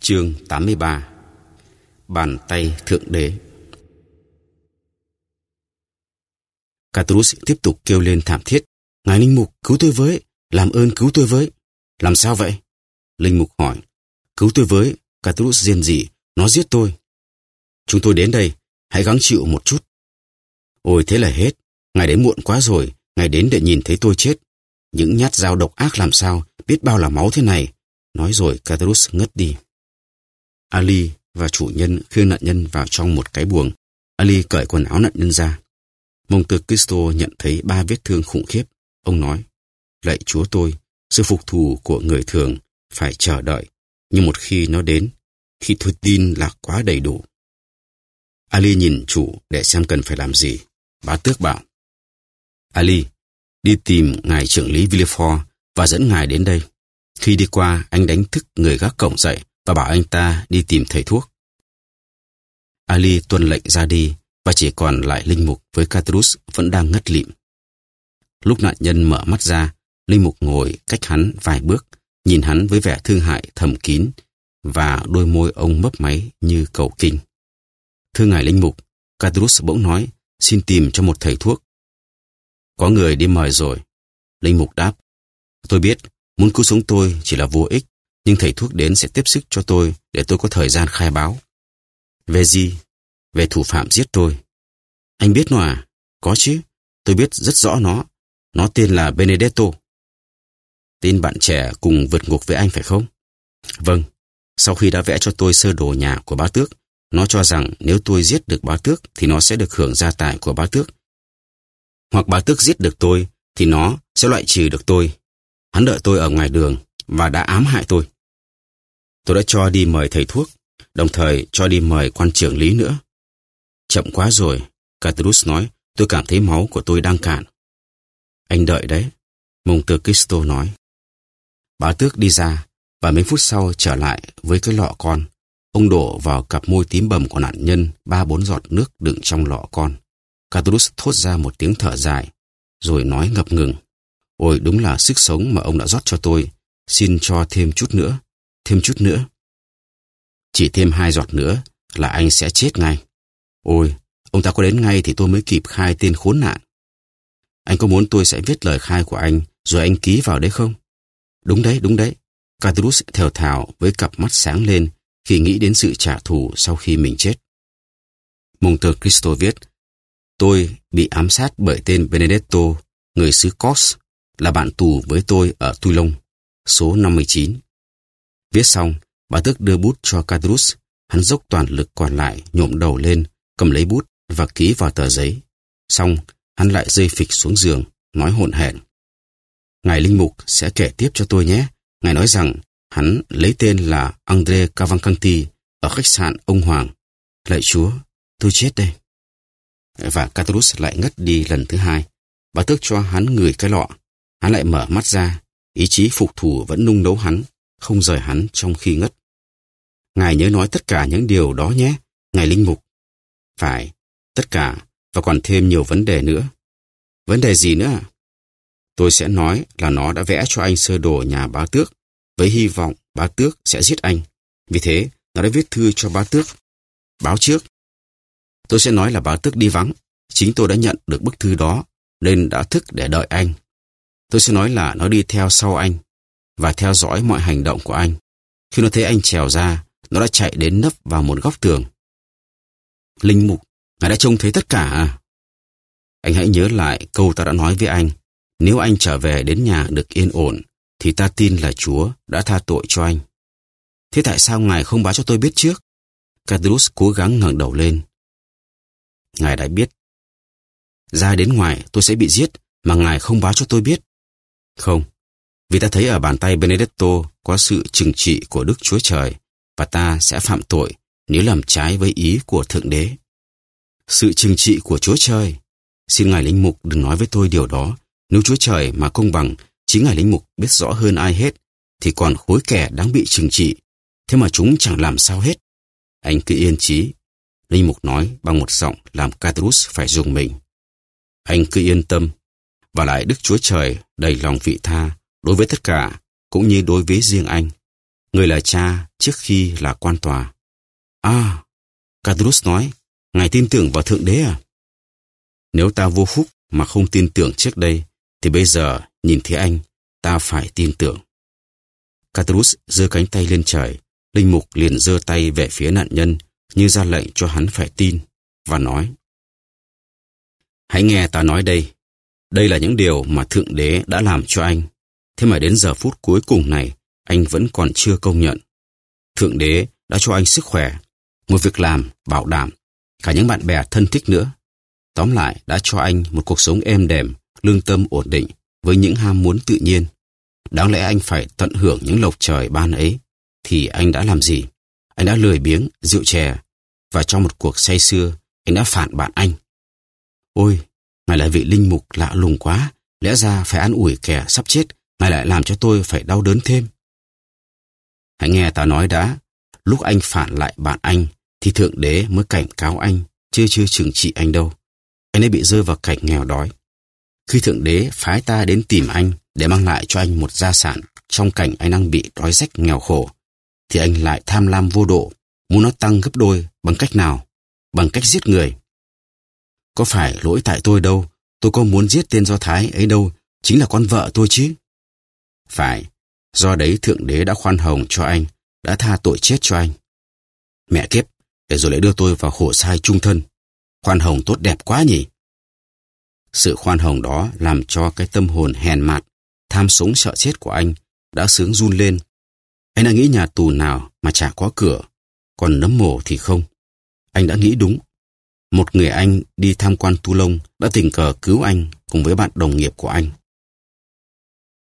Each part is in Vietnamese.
Chương 83 Bàn tay Thượng Đế Catrus tiếp tục kêu lên thảm thiết. Ngài Linh Mục, cứu tôi với, làm ơn cứu tôi với. Làm sao vậy? Linh Mục hỏi. Cứu tôi với, Catrus riêng gì nó giết tôi. Chúng tôi đến đây, hãy gắng chịu một chút. Ôi thế là hết, ngài đến muộn quá rồi, ngài đến để nhìn thấy tôi chết. Những nhát dao độc ác làm sao, biết bao là máu thế này. Nói rồi Catrus ngất đi. Ali và chủ nhân khiêng nạn nhân vào trong một cái buồng. Ali cởi quần áo nạn nhân ra. Monte Cristo nhận thấy ba vết thương khủng khiếp. Ông nói, lạy chúa tôi, sự phục thù của người thường phải chờ đợi. Nhưng một khi nó đến, khi tôi tin là quá đầy đủ. Ali nhìn chủ để xem cần phải làm gì. Bá tước bảo, Ali, đi tìm ngài trưởng lý Villefort và dẫn ngài đến đây. Khi đi qua, anh đánh thức người gác cổng dậy và bảo anh ta đi tìm thầy thuốc. Ali tuân lệnh ra đi và chỉ còn lại Linh Mục với Catrus vẫn đang ngất lịm. Lúc nạn nhân mở mắt ra, Linh Mục ngồi cách hắn vài bước, nhìn hắn với vẻ thương hại thầm kín và đôi môi ông mấp máy như cầu kinh. Thưa ngài Linh Mục, Catrus bỗng nói, xin tìm cho một thầy thuốc. Có người đi mời rồi. Linh Mục đáp, tôi biết, muốn cứu sống tôi chỉ là vô ích, nhưng thầy thuốc đến sẽ tiếp sức cho tôi để tôi có thời gian khai báo. Về gì? Về thủ phạm giết tôi. Anh biết nó à? Có chứ. Tôi biết rất rõ nó. Nó tên là Benedetto. Tên bạn trẻ cùng vượt ngục với anh phải không? Vâng. Sau khi đã vẽ cho tôi sơ đồ nhà của bá tước, nó cho rằng nếu tôi giết được bá tước thì nó sẽ được hưởng gia tài của bá tước. Hoặc bá tước giết được tôi thì nó sẽ loại trừ được tôi. Hắn đợi tôi ở ngoài đường và đã ám hại tôi. Tôi đã cho đi mời thầy thuốc, đồng thời cho đi mời quan trưởng lý nữa. Chậm quá rồi, Catrus nói, tôi cảm thấy máu của tôi đang cạn. Anh đợi đấy, Monte Cristo nói. Bá tước đi ra, và mấy phút sau trở lại với cái lọ con. Ông đổ vào cặp môi tím bầm của nạn nhân ba bốn giọt nước đựng trong lọ con. Catrus thốt ra một tiếng thở dài, rồi nói ngập ngừng. Ôi đúng là sức sống mà ông đã rót cho tôi. Xin cho thêm chút nữa, thêm chút nữa. Chỉ thêm hai giọt nữa là anh sẽ chết ngay. Ôi, ông ta có đến ngay thì tôi mới kịp khai tên khốn nạn. Anh có muốn tôi sẽ viết lời khai của anh rồi anh ký vào đấy không? Đúng đấy, đúng đấy. Catrus thều thào với cặp mắt sáng lên khi nghĩ đến sự trả thù sau khi mình chết. Monte Cristo viết, Tôi bị ám sát bởi tên Benedetto, người xứ Cos, là bạn tù với tôi ở Toulon, số 59. Viết xong, bà tước đưa bút cho Cadrus. Hắn dốc toàn lực còn lại, nhộm đầu lên, cầm lấy bút và ký vào tờ giấy. Xong, hắn lại rơi phịch xuống giường, nói hỗn hẹn. Ngài Linh Mục sẽ kể tiếp cho tôi nhé. Ngài nói rằng hắn lấy tên là Andre Cavalcanti ở khách sạn ông Hoàng. Lạy Chúa, tôi chết đây. Và Catrus lại ngất đi lần thứ hai. Bà tước cho hắn người cái lọ. Hắn lại mở mắt ra. Ý chí phục thủ vẫn nung nấu hắn, không rời hắn trong khi ngất. Ngài nhớ nói tất cả những điều đó nhé, Ngài Linh Mục. Phải, tất cả, và còn thêm nhiều vấn đề nữa. Vấn đề gì nữa Tôi sẽ nói là nó đã vẽ cho anh sơ đồ nhà bá tước, với hy vọng bá tước sẽ giết anh. Vì thế, nó đã viết thư cho bá tước. Báo trước. Tôi sẽ nói là bá tước đi vắng. Chính tôi đã nhận được bức thư đó, nên đã thức để đợi anh. Tôi sẽ nói là nó đi theo sau anh và theo dõi mọi hành động của anh. Khi nó thấy anh trèo ra, nó đã chạy đến nấp vào một góc tường. Linh mục, ngài đã trông thấy tất cả à? Anh hãy nhớ lại câu ta đã nói với anh. Nếu anh trở về đến nhà được yên ổn, thì ta tin là Chúa đã tha tội cho anh. Thế tại sao Ngài không báo cho tôi biết trước? Cadrus cố gắng ngẩng đầu lên. Ngài đã biết. Ra đến ngoài tôi sẽ bị giết mà Ngài không báo cho tôi biết. Không, vì ta thấy ở bàn tay Benedetto có sự trừng trị của Đức Chúa Trời và ta sẽ phạm tội nếu làm trái với ý của Thượng Đế. Sự trừng trị của Chúa Trời. Xin Ngài Linh Mục đừng nói với tôi điều đó. Nếu Chúa Trời mà công bằng, chính Ngài Linh Mục biết rõ hơn ai hết, thì còn khối kẻ đáng bị trừng trị. Thế mà chúng chẳng làm sao hết. Anh cứ yên trí. Linh Mục nói bằng một giọng làm Catrus phải dùng mình. Anh cứ yên tâm. Và lại Đức Chúa Trời đầy lòng vị tha đối với tất cả, cũng như đối với riêng anh. người là cha trước khi là quan tòa. À, Cadrus nói, ngài tin tưởng vào Thượng Đế à? Nếu ta vô phúc mà không tin tưởng trước đây, thì bây giờ nhìn thấy anh, ta phải tin tưởng. Cadrus giơ cánh tay lên trời, linh mục liền giơ tay về phía nạn nhân như ra lệnh cho hắn phải tin và nói Hãy nghe ta nói đây. Đây là những điều mà Thượng Đế đã làm cho anh. Thế mà đến giờ phút cuối cùng này, anh vẫn còn chưa công nhận. Thượng Đế đã cho anh sức khỏe, một việc làm, bảo đảm, cả những bạn bè thân thích nữa. Tóm lại đã cho anh một cuộc sống êm đềm, lương tâm ổn định, với những ham muốn tự nhiên. Đáng lẽ anh phải tận hưởng những lộc trời ban ấy, thì anh đã làm gì? Anh đã lười biếng, rượu chè, và trong một cuộc say xưa, anh đã phản bạn anh. Ôi, ngài là vị linh mục lạ lùng quá, lẽ ra phải an ủi kẻ sắp chết, ngài lại làm cho tôi phải đau đớn thêm. Hãy nghe ta nói đã, lúc anh phản lại bạn anh, thì Thượng Đế mới cảnh cáo anh, chưa chưa trừng trị anh đâu. Anh ấy bị rơi vào cảnh nghèo đói. Khi Thượng Đế phái ta đến tìm anh để mang lại cho anh một gia sản trong cảnh anh đang bị đói rách nghèo khổ, thì anh lại tham lam vô độ, muốn nó tăng gấp đôi bằng cách nào? Bằng cách giết người. Có phải lỗi tại tôi đâu, tôi có muốn giết tên Do Thái ấy đâu, chính là con vợ tôi chứ. Phải, do đấy Thượng Đế đã khoan hồng cho anh, đã tha tội chết cho anh. Mẹ kiếp, để rồi lại đưa tôi vào khổ sai trung thân. Khoan hồng tốt đẹp quá nhỉ? Sự khoan hồng đó làm cho cái tâm hồn hèn mạt, tham sống sợ chết của anh đã sướng run lên. Anh đã nghĩ nhà tù nào mà chả có cửa, còn nấm mồ thì không. Anh đã nghĩ đúng. Một người anh đi tham quan Tu Lông đã tình cờ cứu anh cùng với bạn đồng nghiệp của anh.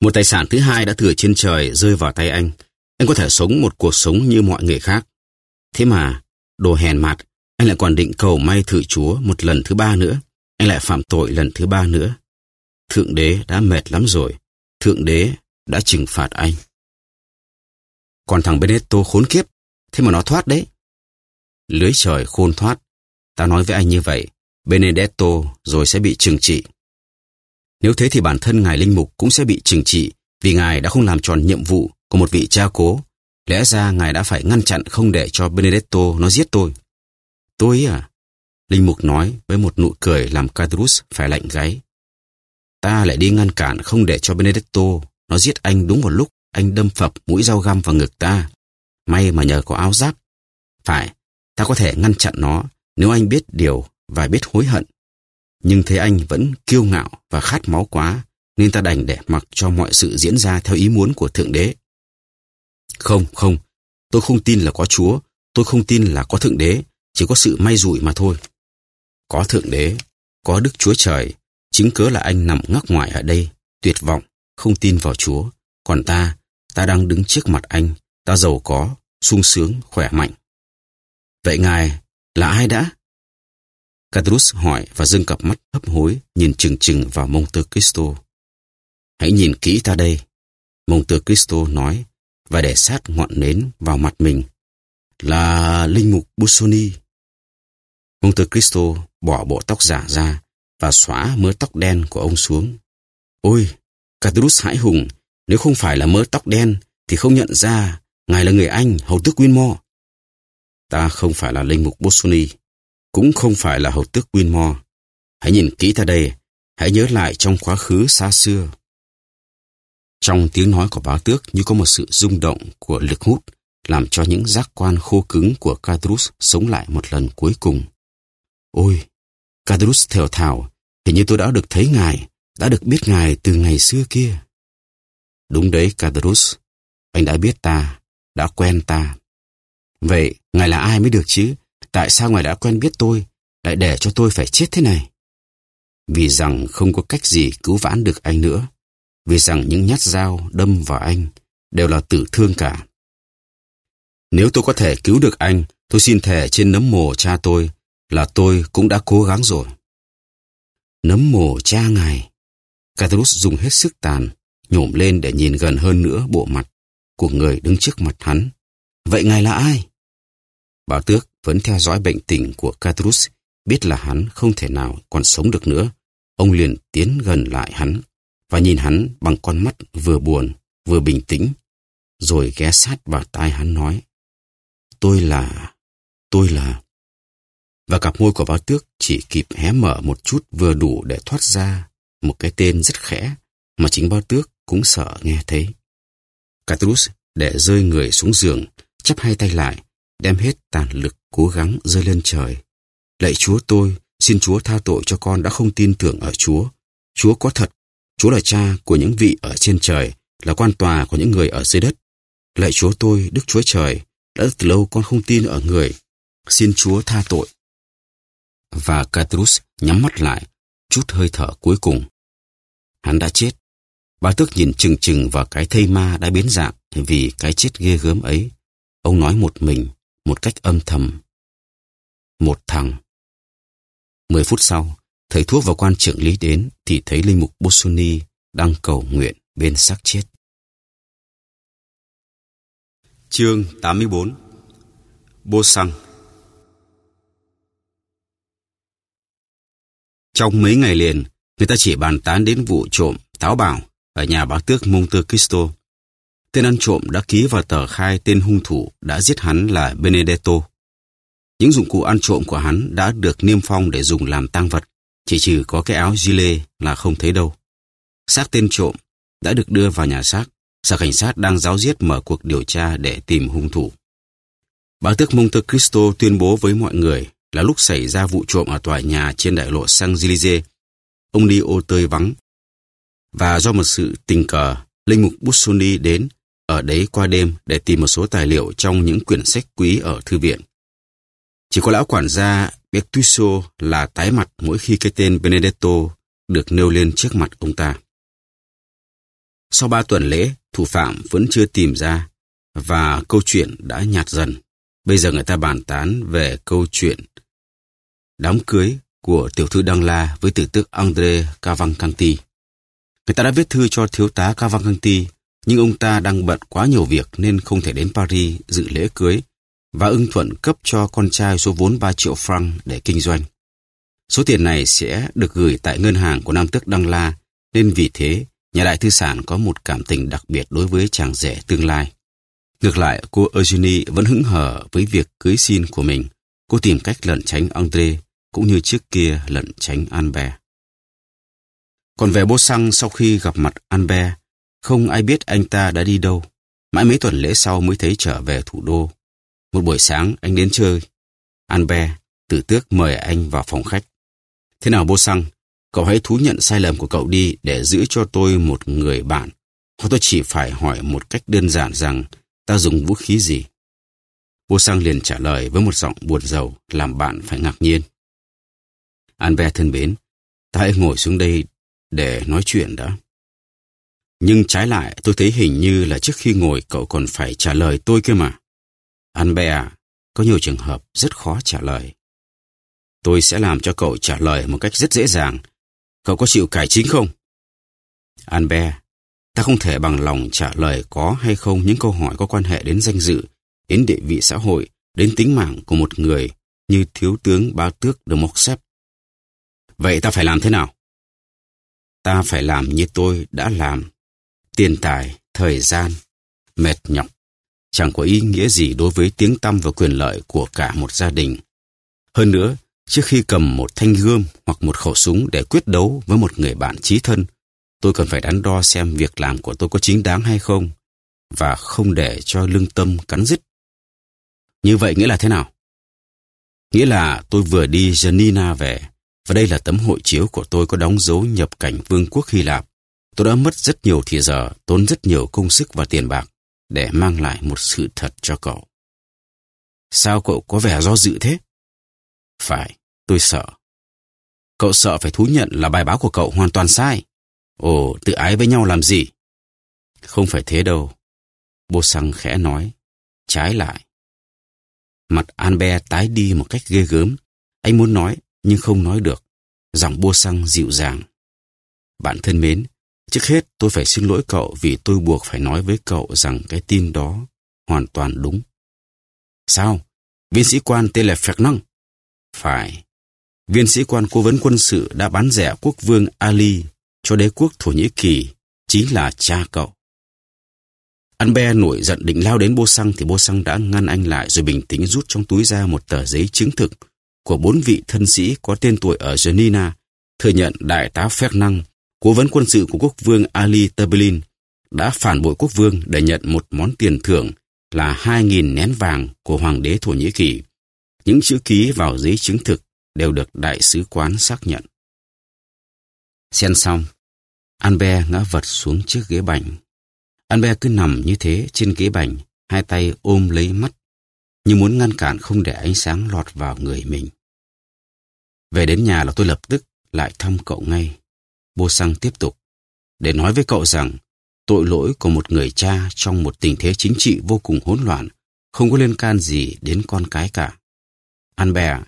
Một tài sản thứ hai đã thừa trên trời rơi vào tay anh. Anh có thể sống một cuộc sống như mọi người khác. Thế mà, đồ hèn mạt, anh lại còn định cầu may thử Chúa một lần thứ ba nữa. Anh lại phạm tội lần thứ ba nữa. Thượng đế đã mệt lắm rồi. Thượng đế đã trừng phạt anh. Còn thằng Benedetto khốn kiếp, thế mà nó thoát đấy. Lưới trời khôn thoát. Ta nói với anh như vậy, Benedetto rồi sẽ bị trừng trị. Nếu thế thì bản thân ngài linh mục cũng sẽ bị trừng trị vì ngài đã không làm tròn nhiệm vụ của một vị cha cố. Lẽ ra ngài đã phải ngăn chặn không để cho Benedetto nó giết tôi. Tôi à? Linh mục nói với một nụ cười làm Cadrus phải lạnh gáy. Ta lại đi ngăn cản không để cho Benedetto nó giết anh đúng vào lúc anh đâm phập mũi dao găm vào ngực ta. May mà nhờ có áo giáp. Phải, ta có thể ngăn chặn nó nếu anh biết điều và biết hối hận. Nhưng thế anh vẫn kiêu ngạo và khát máu quá, nên ta đành để mặc cho mọi sự diễn ra theo ý muốn của Thượng Đế. Không, không, tôi không tin là có Chúa, tôi không tin là có Thượng Đế, chỉ có sự may rủi mà thôi. Có Thượng Đế, có Đức Chúa Trời, chứng cớ là anh nằm ngắc ngoài ở đây, tuyệt vọng, không tin vào Chúa. Còn ta, ta đang đứng trước mặt anh, ta giàu có, sung sướng, khỏe mạnh. Vậy ngài là ai đã? Cadrus hỏi và dưng cặp mắt hấp hối nhìn chừng chừng vào Monte Cristo. Hãy nhìn kỹ ta đây. Monte Cristo nói và để sát ngọn nến vào mặt mình. Là linh mục Busoni. Monte Cristo bỏ bộ tóc giả ra và xóa mớ tóc đen của ông xuống. Ôi, Cadrus hãi hùng, nếu không phải là mớ tóc đen thì không nhận ra ngài là người Anh, hầu tước Winmore. Ta không phải là linh mục Bosuni cũng không phải là hầu tước Winmore. Hãy nhìn kỹ ta đây, hãy nhớ lại trong quá khứ xa xưa. Trong tiếng nói của bá tước như có một sự rung động của lực hút, làm cho những giác quan khô cứng của Cadrus sống lại một lần cuối cùng. Ôi, Cadrus thều thào, hình như tôi đã được thấy ngài, đã được biết ngài từ ngày xưa kia. Đúng đấy, Cadrus, anh đã biết ta, đã quen ta. Vậy, ngài là ai mới được chứ? Tại sao ngài đã quen biết tôi, lại để cho tôi phải chết thế này? Vì rằng không có cách gì cứu vãn được anh nữa. Vì rằng những nhát dao đâm vào anh đều là tử thương cả. Nếu tôi có thể cứu được anh, tôi xin thề trên nấm mồ cha tôi là tôi cũng đã cố gắng rồi. Nấm mồ cha ngài. Catalus dùng hết sức tàn, nhổm lên để nhìn gần hơn nữa bộ mặt của người đứng trước mặt hắn. Vậy ngài là ai? Bảo tước vẫn theo dõi bệnh tình của Catrus, biết là hắn không thể nào còn sống được nữa. Ông liền tiến gần lại hắn và nhìn hắn bằng con mắt vừa buồn vừa bình tĩnh. rồi ghé sát vào tai hắn nói. Tôi là... tôi là... Và cặp môi của báo tước chỉ kịp hé mở một chút vừa đủ để thoát ra một cái tên rất khẽ mà chính báo tước cũng sợ nghe thấy. Catrus để rơi người xuống giường, chắp hai tay lại, đem hết tàn lực cố gắng rơi lên trời. Lạy Chúa tôi, xin Chúa tha tội cho con đã không tin tưởng ở Chúa. Chúa có thật, Chúa là cha của những vị ở trên trời, là quan tòa của những người ở dưới đất. Lạy Chúa tôi, Đức Chúa Trời, đã từ lâu con không tin ở người. Xin Chúa tha tội. Và Catrus nhắm mắt lại, chút hơi thở cuối cùng. Hắn đã chết. Bà tước nhìn chừng chừng vào cái thây ma đã biến dạng vì cái chết ghê gớm ấy. Ông nói một mình, một cách âm thầm. Một thằng. Mười phút sau, thầy thuốc và quan trưởng lý đến thì thấy linh mục Bosuni đang cầu nguyện bên xác chết. Chương 84 Bô xăng Trong mấy ngày liền, người ta chỉ bàn tán đến vụ trộm, táo bảo ở nhà bá tước Monte Cristo. Tên ăn trộm đã ký vào tờ khai tên hung thủ đã giết hắn là Benedetto. Những dụng cụ ăn trộm của hắn đã được niêm phong để dùng làm tang vật, chỉ trừ có cái áo gilet là không thấy đâu. Xác tên trộm đã được đưa vào nhà xác, sở cảnh sát đang giáo giết mở cuộc điều tra để tìm hung thủ. Báo tước Monte Cristo tuyên bố với mọi người là lúc xảy ra vụ trộm ở tòa nhà trên đại lộ Saint-Gilise, ông đi ô tơi vắng. Và do một sự tình cờ, Linh mục Busoni đến ở đấy qua đêm để tìm một số tài liệu trong những quyển sách quý ở thư viện. Chỉ có lão quản gia Bertuso là tái mặt mỗi khi cái tên Benedetto được nêu lên trước mặt ông ta. Sau ba tuần lễ, thủ phạm vẫn chưa tìm ra và câu chuyện đã nhạt dần. Bây giờ người ta bàn tán về câu chuyện đám cưới của tiểu thư Đăng La với tử tước Andre Cavalcanti. Người ta đã viết thư cho thiếu tá Cavalcanti, nhưng ông ta đang bận quá nhiều việc nên không thể đến Paris dự lễ cưới và ưng thuận cấp cho con trai số vốn 3 triệu franc để kinh doanh. Số tiền này sẽ được gửi tại ngân hàng của Nam Tước Đăng La, nên vì thế, nhà đại thư sản có một cảm tình đặc biệt đối với chàng rể tương lai. Ngược lại, cô Eugenie vẫn hững hờ với việc cưới xin của mình. Cô tìm cách lẩn tránh André, cũng như trước kia lẩn tránh Albert. Còn về bố xăng sau khi gặp mặt Albert, không ai biết anh ta đã đi đâu. Mãi mấy tuần lễ sau mới thấy trở về thủ đô. Một buổi sáng anh đến chơi. Albert, tử tước mời anh vào phòng khách. Thế nào bô xăng, cậu hãy thú nhận sai lầm của cậu đi để giữ cho tôi một người bạn. Hoặc tôi chỉ phải hỏi một cách đơn giản rằng ta dùng vũ khí gì. Bô Sang liền trả lời với một giọng buồn rầu, làm bạn phải ngạc nhiên. Albert thân mến, ta hãy ngồi xuống đây để nói chuyện đã. Nhưng trái lại, tôi thấy hình như là trước khi ngồi cậu còn phải trả lời tôi kia mà. Albert à, có nhiều trường hợp rất khó trả lời. Tôi sẽ làm cho cậu trả lời một cách rất dễ dàng. Cậu có chịu cải chính không? Albert, ta không thể bằng lòng trả lời có hay không những câu hỏi có quan hệ đến danh dự, đến địa vị xã hội, đến tính mạng của một người như thiếu tướng bá tước de xếp. Vậy ta phải làm thế nào? Ta phải làm như tôi đã làm. Tiền tài, thời gian, mệt nhọc, chẳng có ý nghĩa gì đối với tiếng tăm và quyền lợi của cả một gia đình. Hơn nữa, trước khi cầm một thanh gươm hoặc một khẩu súng để quyết đấu với một người bạn chí thân, tôi cần phải đắn đo xem việc làm của tôi có chính đáng hay không, và không để cho lương tâm cắn dứt. Như vậy nghĩa là thế nào? Nghĩa là tôi vừa đi Janina về, và đây là tấm hộ chiếu của tôi có đóng dấu nhập cảnh vương quốc Hy Lạp. Tôi đã mất rất nhiều thời giờ, tốn rất nhiều công sức và tiền bạc để mang lại một sự thật cho cậu. Sao cậu có vẻ do dự thế? Phải, tôi sợ. Cậu sợ phải thú nhận là bài báo của cậu hoàn toàn sai. Ồ, tự ái với nhau làm gì? Không phải thế đâu. Bô Săng khẽ nói. Trái lại. Mặt Albert tái đi một cách ghê gớm. Anh muốn nói, nhưng không nói được. Giọng Bô Săng dịu dàng. Bạn thân mến, trước hết tôi phải xin lỗi cậu vì tôi buộc phải nói với cậu rằng cái tin đó hoàn toàn đúng. Sao? Viên sĩ quan tên là Fernand? Phải. Viên sĩ quan cố vấn quân sự đã bán rẻ quốc vương Ali cho đế quốc Thổ Nhĩ Kỳ chính là cha cậu. Albert nổi giận định lao đến bô xăng thì bô xăng đã ngăn anh lại rồi bình tĩnh rút trong túi ra một tờ giấy chứng thực của bốn vị thân sĩ có tên tuổi ở Genina, thừa nhận đại tá Fernand, cố vấn quân sự của quốc vương Ali Tebelin, đã phản bội quốc vương để nhận một món tiền thưởng là 2.000 nén vàng của Hoàng đế Thổ Nhĩ Kỳ. Những chữ ký vào giấy chứng thực đều được đại sứ quán xác nhận. Xen xong, Anbe ngã vật xuống chiếc ghế bành. Anbe cứ nằm như thế trên ghế bành, hai tay ôm lấy mắt, như muốn ngăn cản không để ánh sáng lọt vào người mình. Về đến nhà là tôi lập tức lại thăm cậu ngay. Bô Sang tiếp tục, để nói với cậu rằng tội lỗi của một người cha trong một tình thế chính trị vô cùng hỗn loạn không có liên can gì đến con cái cả. Albert,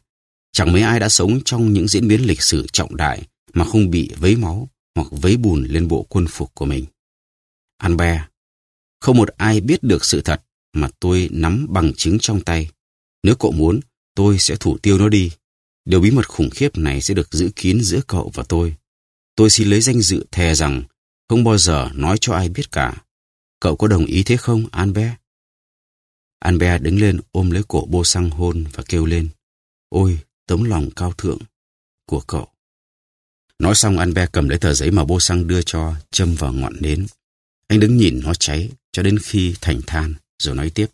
chẳng mấy ai đã sống trong những diễn biến lịch sử trọng đại mà không bị vấy máu hoặc vấy bùn lên bộ quân phục của mình. Albert, không một ai biết được sự thật mà tôi nắm bằng chứng trong tay. Nếu cậu muốn, tôi sẽ thủ tiêu nó đi. Điều bí mật khủng khiếp này sẽ được giữ kín giữa cậu và tôi. Tôi xin lấy danh dự thề rằng không bao giờ nói cho ai biết cả. Cậu có đồng ý thế không, Albert? Albert đứng lên ôm lấy cổ bô xăng hôn và kêu lên. Ôi, tấm lòng cao thượng của cậu. Nói xong Albert cầm lấy tờ giấy mà bô xăng đưa cho, châm vào ngọn nến. Anh đứng nhìn nó cháy cho đến khi thành than, rồi nói tiếp.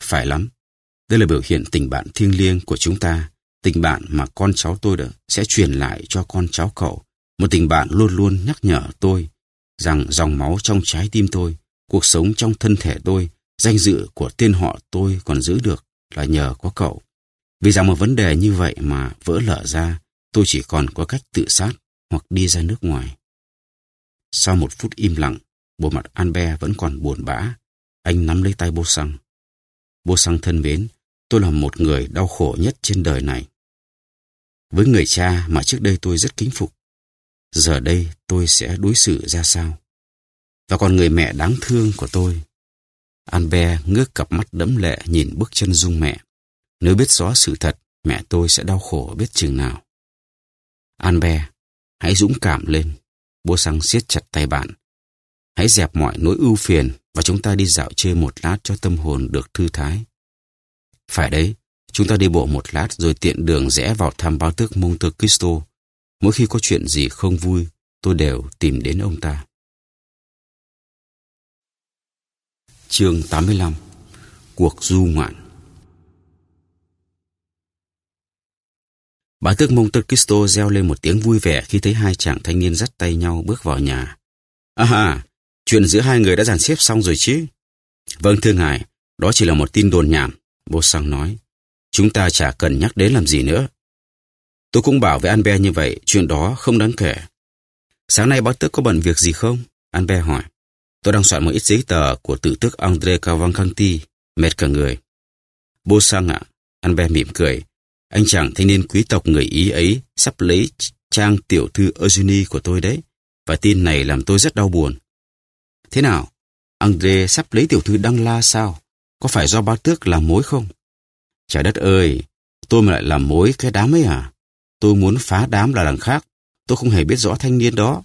Phải lắm, đây là biểu hiện tình bạn thiêng liêng của chúng ta, tình bạn mà con cháu tôi đã sẽ truyền lại cho con cháu cậu. Một tình bạn luôn luôn nhắc nhở tôi rằng dòng máu trong trái tim tôi, cuộc sống trong thân thể tôi, danh dự của tên họ tôi còn giữ được là nhờ có cậu. Vì rằng một vấn đề như vậy mà vỡ lở ra, tôi chỉ còn có cách tự sát hoặc đi ra nước ngoài. Sau một phút im lặng, bộ mặt Albert vẫn còn buồn bã. Anh nắm lấy tay bô xăng. Bô xăng thân mến, tôi là một người đau khổ nhất trên đời này. Với người cha mà trước đây tôi rất kính phục, giờ đây tôi sẽ đối xử ra sao? Và còn người mẹ đáng thương của tôi. Albert ngước cặp mắt đẫm lệ nhìn bước chân dung mẹ. Nếu biết rõ sự thật, mẹ tôi sẽ đau khổ biết chừng nào. Albert, hãy dũng cảm lên. Bố Sang siết chặt tay bạn. Hãy dẹp mọi nỗi ưu phiền và chúng ta đi dạo chơi một lát cho tâm hồn được thư thái. Phải đấy, chúng ta đi bộ một lát rồi tiện đường rẽ vào thăm báo tước Monte Cristo. Mỗi khi có chuyện gì không vui, tôi đều tìm đến ông ta. Chương 85 Cuộc du ngoạn Bà tước Monte Cristo reo lên một tiếng vui vẻ khi thấy hai chàng thanh niên dắt tay nhau bước vào nhà. À ha, chuyện giữa hai người đã dàn xếp xong rồi chứ? Vâng thưa ngài, đó chỉ là một tin đồn nhảm, Bô sang nói. Chúng ta chả cần nhắc đến làm gì nữa. Tôi cũng bảo với Albert như vậy, chuyện đó không đáng kể. Sáng nay bác tước có bận việc gì không? Albert hỏi. Tôi đang soạn một ít giấy tờ của tử tước André Cavalcanti, mệt cả người. Bố sang ạ, à? Albert mỉm cười. Anh chàng thanh niên quý tộc người Ý ấy sắp lấy trang tiểu thư Eugenie của tôi đấy. Và tin này làm tôi rất đau buồn. Thế nào? André sắp lấy tiểu thư Đăng La sao? Có phải do bác tước làm mối không? Trời đất ơi, tôi mà lại làm mối cái đám ấy à? Tôi muốn phá đám là đằng khác. Tôi không hề biết rõ thanh niên đó.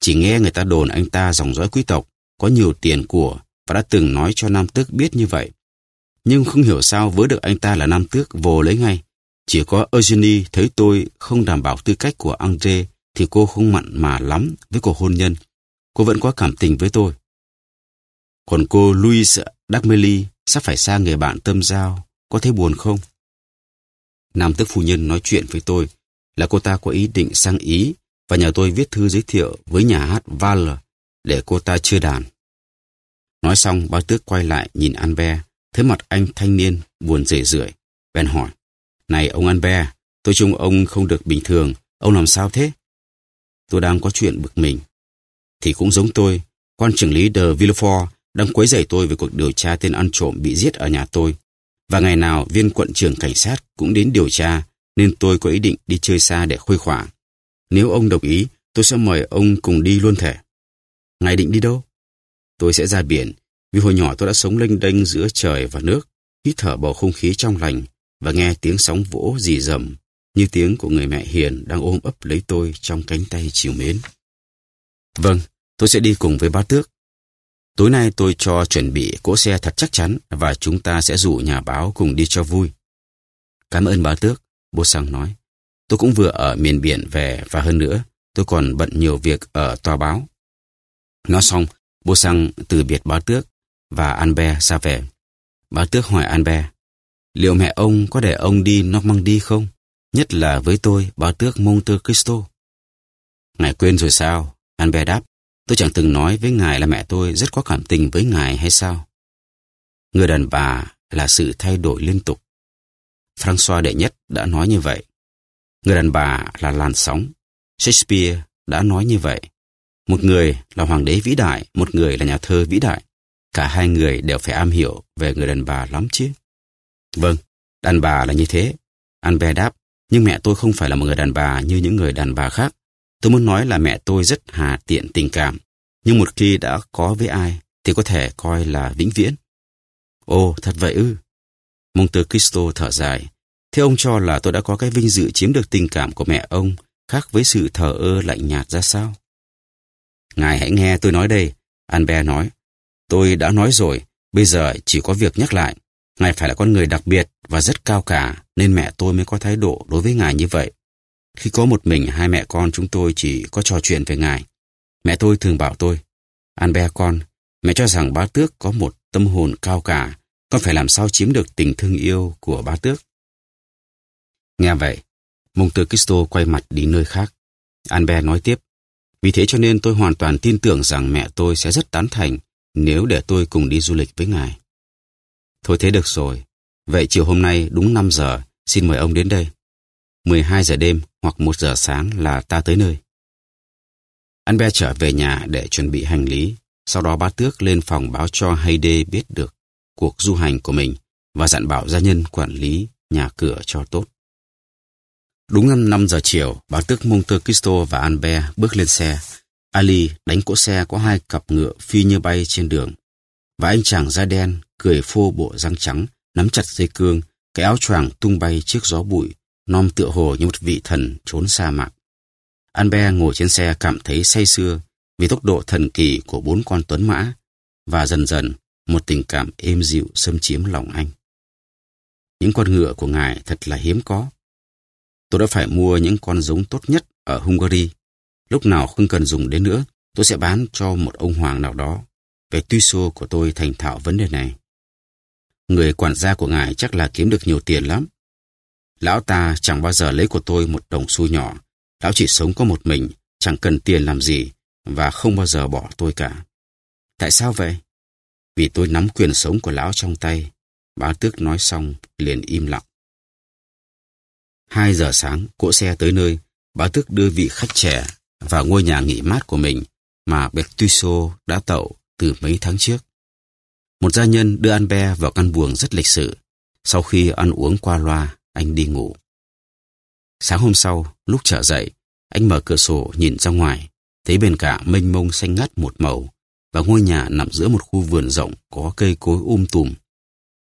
Chỉ nghe người ta đồn anh ta dòng dõi quý tộc, có nhiều tiền của và đã từng nói cho Nam Tước biết như vậy. Nhưng không hiểu sao với được anh ta là Nam Tước vồ lấy ngay. Chỉ có Eugenie thấy tôi không đảm bảo tư cách của André thì cô không mặn mà lắm với cuộc hôn nhân. Cô vẫn có cảm tình với tôi. Còn cô Louise Dagmeli sắp phải xa người bạn tâm giao, có thấy buồn không? Nam tước phu nhân nói chuyện với tôi là cô ta có ý định sang Ý và nhờ tôi viết thư giới thiệu với nhà hát Val để cô ta chưa đàn. Nói xong, bác tước quay lại nhìn Albert, thấy mặt anh thanh niên buồn rể rượi. bèn hỏi, Này ông Albert, tôi trông ông không được bình thường, ông làm sao thế? Tôi đang có chuyện bực mình. Thì cũng giống tôi, quan trưởng lý de Villefort đang quấy rầy tôi về cuộc điều tra tên ăn trộm bị giết ở nhà tôi. Và ngày nào viên quận trưởng cảnh sát cũng đến điều tra, nên tôi có ý định đi chơi xa để khuây khỏa. Nếu ông đồng ý, tôi sẽ mời ông cùng đi luôn thể. Ngài định đi đâu? Tôi sẽ ra biển, vì hồi nhỏ tôi đã sống lênh đênh giữa trời và nước, hít thở bầu không khí trong lành và nghe tiếng sóng vỗ rì rầm như tiếng của người mẹ hiền đang ôm ấp lấy tôi trong cánh tay chiều mến. Vâng, tôi sẽ đi cùng với bá tước. Tối nay tôi cho chuẩn bị cỗ xe thật chắc chắn và chúng ta sẽ rủ nhà báo cùng đi cho vui. Cảm ơn bá tước, bố sang nói. Tôi cũng vừa ở miền biển về và hơn nữa, tôi còn bận nhiều việc ở tòa báo. Nói xong, bố sang từ biệt báo tước và Albert ra về. Báo tước hỏi Albert, liệu mẹ ông có để ông đi Normandy không? Nhất là với tôi, báo tước Monte Cristo. Ngài quên rồi sao? Albert đáp, tôi chẳng từng nói với ngài là mẹ tôi rất có cảm tình với ngài hay sao? Người đàn bà là sự thay đổi liên tục. François đệ nhất đã nói như vậy. Người đàn bà là làn sóng. Shakespeare đã nói như vậy. Một người là hoàng đế vĩ đại, một người là nhà thơ vĩ đại. Cả hai người đều phải am hiểu về người đàn bà lắm chứ. Vâng, đàn bà là như thế. Albert đáp, nhưng mẹ tôi không phải là một người đàn bà như những người đàn bà khác. Tôi muốn nói là mẹ tôi rất hà tiện tình cảm. Nhưng một khi đã có với ai thì có thể coi là vĩnh viễn. Ồ, thật vậy ư. Monte Cristo thở dài. Thế ông cho là tôi đã có cái vinh dự chiếm được tình cảm của mẹ ông khác với sự thờ ơ lạnh nhạt ra sao? Ngài hãy nghe tôi nói đây, Albert nói. Tôi đã nói rồi, bây giờ chỉ có việc nhắc lại. Ngài phải là con người đặc biệt và rất cao cả, nên mẹ tôi mới có thái độ đối với ngài như vậy. Khi có một mình hai mẹ con chúng tôi chỉ có trò chuyện về ngài. Mẹ tôi thường bảo tôi, Albert con, mẹ cho rằng bá tước có một tâm hồn cao cả, con phải làm sao chiếm được tình thương yêu của bá tước. Nghe vậy, Monte Cristo quay mặt đi nơi khác. Albert nói tiếp, vì thế cho nên tôi hoàn toàn tin tưởng rằng mẹ tôi sẽ rất tán thành nếu để tôi cùng đi du lịch với ngài. Thôi thế được rồi. Vậy chiều hôm nay đúng 5 giờ, xin mời ông đến đây. 12 giờ đêm hoặc 1 giờ sáng là ta tới nơi. Albert trở về nhà để chuẩn bị hành lý. Sau đó bá tước lên phòng báo cho Hayde biết được cuộc du hành của mình và dặn bảo gia nhân quản lý nhà cửa cho tốt. Đúng năm 5 giờ chiều, bà tước Monte Cristo và Albert bước lên xe. Ali đánh cỗ xe có hai cặp ngựa phi như bay trên đường. Và anh chàng da đen, cười phô bộ răng trắng, nắm chặt dây cương, cái áo choàng tung bay trước gió bụi, non tựa hồ như một vị thần trốn sa mạc. Albert ngồi trên xe cảm thấy say sưa vì tốc độ thần kỳ của bốn con tuấn mã và dần dần một tình cảm êm dịu xâm chiếm lòng anh. Những con ngựa của ngài thật là hiếm có. Tôi đã phải mua những con giống tốt nhất ở Hungary. Lúc nào không cần dùng đến nữa, tôi sẽ bán cho một ông hoàng nào đó. Về tuy xô của tôi thành thạo vấn đề này. Người quản gia của ngài chắc là kiếm được nhiều tiền lắm. Lão ta chẳng bao giờ lấy của tôi một đồng xu nhỏ. Lão chỉ sống có một mình, chẳng cần tiền làm gì và không bao giờ bỏ tôi cả. Tại sao vậy? Vì tôi nắm quyền sống của lão trong tay. Bá tước nói xong, liền im lặng. Hai giờ sáng, cỗ xe tới nơi, bá tước đưa vị khách trẻ vào ngôi nhà nghỉ mát của mình mà Bertuso đã tậu từ mấy tháng trước. Một gia nhân đưa Albert vào căn buồng rất lịch sự. Sau khi ăn uống qua loa, anh đi ngủ. Sáng hôm sau, lúc trở dậy, anh mở cửa sổ nhìn ra ngoài, thấy bên cả mênh mông xanh ngắt một màu và ngôi nhà nằm giữa một khu vườn rộng có cây cối um tùm.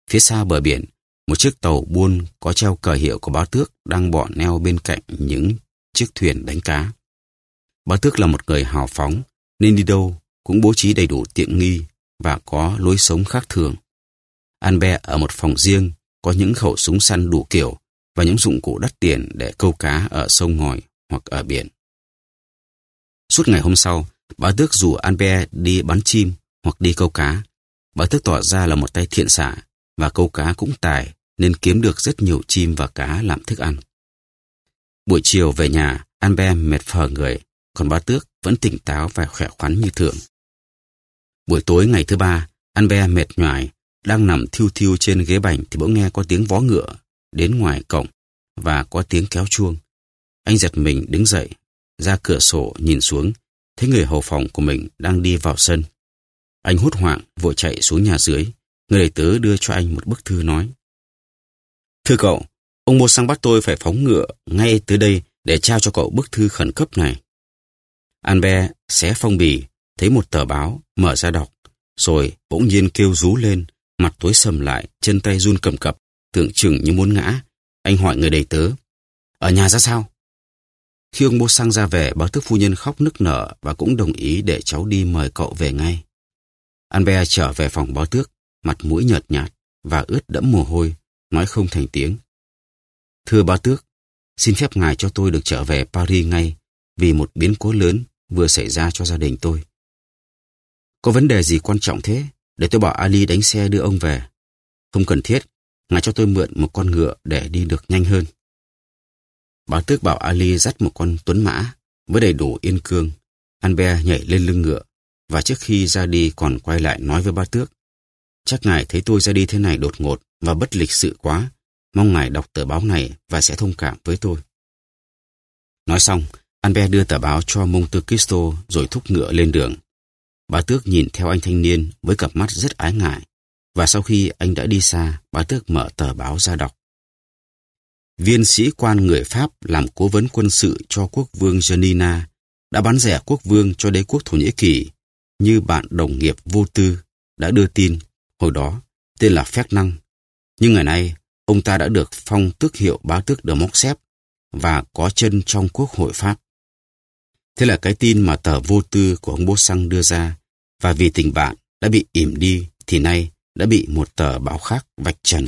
Phía xa bờ biển, một chiếc tàu buôn có treo cờ hiệu của báo tước đang bỏ neo bên cạnh những chiếc thuyền đánh cá. Báo tước là một người hào phóng, nên đi đâu cũng bố trí đầy đủ tiện nghi và có lối sống khác thường. An Bè ở một phòng riêng có những khẩu súng săn đủ kiểu và những dụng cụ đắt tiền để câu cá ở sông ngòi hoặc ở biển. Suốt ngày hôm sau, bà Tước rủ An Bè đi bắn chim hoặc đi câu cá. Bà Tước tỏ ra là một tay thiện xạ và câu cá cũng tài nên kiếm được rất nhiều chim và cá làm thức ăn. Buổi chiều về nhà, An Be mệt phờ người, còn ba Tước vẫn tỉnh táo và khỏe khoắn như thường. Buổi tối ngày thứ ba, An Be mệt nhoài, đang nằm thiêu thiêu trên ghế bành thì bỗng nghe có tiếng vó ngựa đến ngoài cổng và có tiếng kéo chuông. Anh giật mình đứng dậy, ra cửa sổ nhìn xuống, thấy người hầu phòng của mình đang đi vào sân. Anh hốt hoảng vội chạy xuống nhà dưới, người đầy tớ đưa cho anh một bức thư nói. Thưa cậu, ông mua sang bắt tôi phải phóng ngựa ngay tới đây để trao cho cậu bức thư khẩn cấp này. Albert xé phong bì, thấy một tờ báo, mở ra đọc, rồi bỗng nhiên kêu rú lên, mặt tối sầm lại, chân tay run cầm cập, tưởng chừng như muốn ngã. Anh hỏi người đầy tớ, ở nhà ra sao? Khi ông bố sang ra về, báo thức phu nhân khóc nức nở và cũng đồng ý để cháu đi mời cậu về ngay. Albert trở về phòng báo tước, mặt mũi nhợt nhạt và ướt đẫm mồ hôi, nói không thành tiếng. Thưa bá tước, xin phép ngài cho tôi được trở về Paris ngay vì một biến cố lớn vừa xảy ra cho gia đình tôi. Có vấn đề gì quan trọng thế? Để tôi bảo Ali đánh xe đưa ông về. Không cần thiết, ngài cho tôi mượn một con ngựa để đi được nhanh hơn. Bá tước bảo Ali dắt một con tuấn mã với đầy đủ yên cương. Albert nhảy lên lưng ngựa và trước khi ra đi còn quay lại nói với bá tước. Chắc ngài thấy tôi ra đi thế này đột ngột và bất lịch sự quá. Mong ngài đọc tờ báo này và sẽ thông cảm với tôi. Nói xong, Albert đưa tờ báo cho Monte Cristo rồi thúc ngựa lên đường. Bà tước nhìn theo anh thanh niên với cặp mắt rất ái ngại. Và sau khi anh đã đi xa, bà tước mở tờ báo ra đọc. Viên sĩ quan người Pháp làm cố vấn quân sự cho quốc vương Janina đã bán rẻ quốc vương cho đế quốc Thổ Nhĩ Kỳ như bạn đồng nghiệp vô tư đã đưa tin hồi đó tên là Phép Năng. Nhưng ngày nay, ông ta đã được phong tước hiệu bá tước de Moxep và có chân trong quốc hội Pháp. Thế là cái tin mà tờ vô tư của ông Bố Xăng đưa ra và vì tình bạn đã bị ỉm đi thì nay đã bị một tờ báo khác vạch trần.